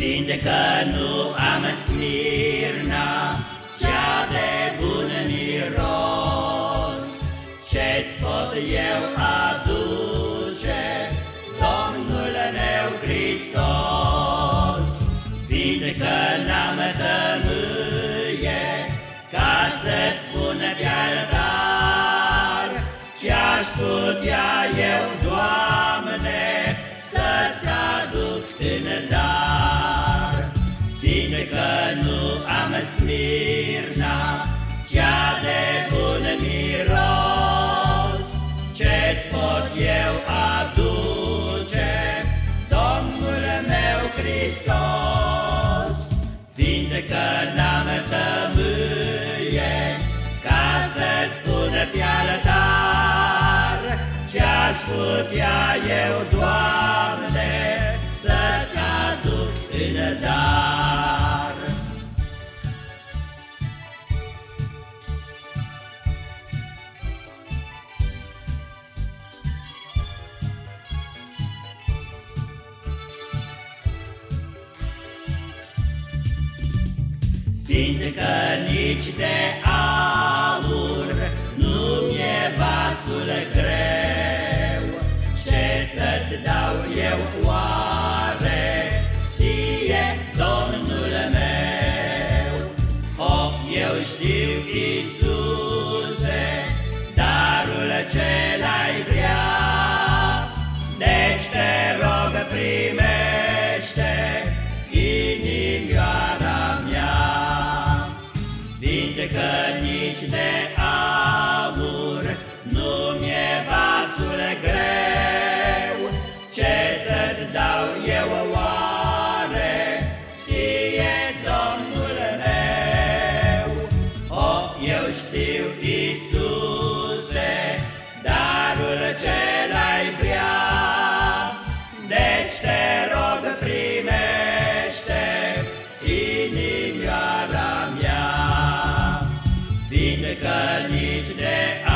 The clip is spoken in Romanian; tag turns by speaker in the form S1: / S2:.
S1: Vindecă nu am smirna, cea de bun miros, Ce-ți pot eu aduce, Domnul meu Hristos? Vindecă n-am tămâie, ca să-ți pun pe Ce-ți pot eu aduce, Domnul meu Hristos? Vindecă n-am tămâie, ca să-ți pun pe altar, Ce-aș putea eu, Doamne, să-ți aduc în dar. Fiindcă nici de Vindecă nici de aur Vindecă nici de